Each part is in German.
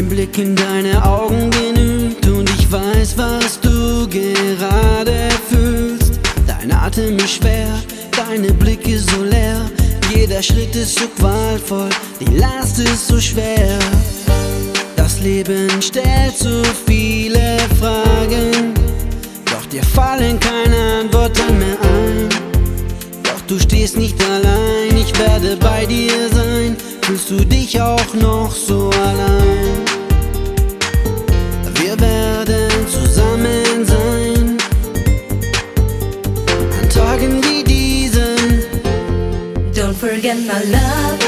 Ein Blick in deine Augen genügt und ich weiß, was du gerade fühlst. Dein Atem ist schwer, deine Blicke so leer. Jeder Schritt ist so qualvoll, die Last ist so schwer. Das Leben stellt so viele Fragen, doch dir fallen keine Antworten mehr ein. Doch du stehst nicht allein, ich werde bei dir sein. Fühlst du dich auch noch so allein? Don't forget my love,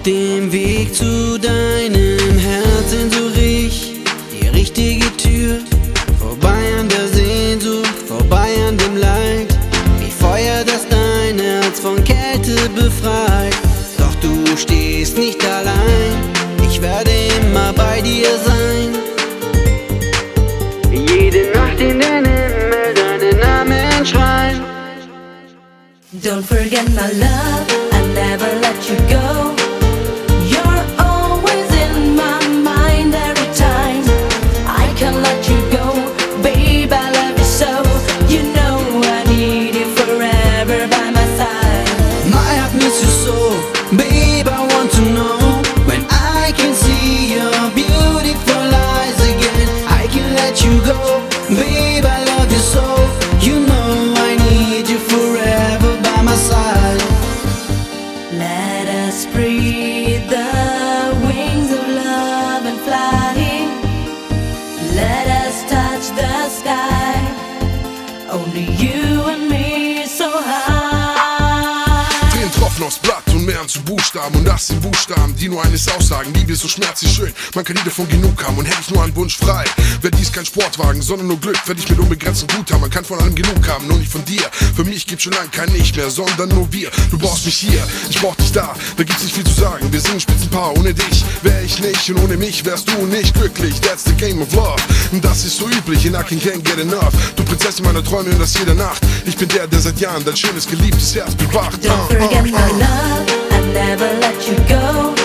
Auf dem Weg zu deinem Herzen suche ich die richtige Tür. Vorbei an der Sehnsucht, vorbei an dem Leid. Wie Feuer, das dein Herz von Kälte befreit. Doch du stehst nicht allein, ich werde immer bei dir sein. Jede Nacht in den Himmel deinen Namen schreien. Don't forget my love, you Mehren zu Buchstaben und das sind Buchstaben, die nur eines aussagen. Liebe ist so schmerzlich schön, man kann nie davon genug haben und hätte ich nur einen Wunsch frei. Wäre dies kein Sportwagen, sondern nur Glück, werde ich mit unbegrenztem Gut haben. Man kann von allem genug haben, nur nicht von dir. Für mich gibt's schon lange kein Ich mehr, sondern nur wir. Du brauchst mich hier, ich brauch dich da, da gibt's nicht viel zu sagen. Wir sind ein Spitzenpaar, ohne dich wär ich nicht und ohne mich wärst du nicht glücklich. That's the game of love. Und das ist so üblich, in I can can't get enough. Du Prinzessin meiner Träume und das jede Nacht. Ich bin der, der seit Jahren dein schönes, geliebtes Herz bewacht. Don't forget my love, I never let you go.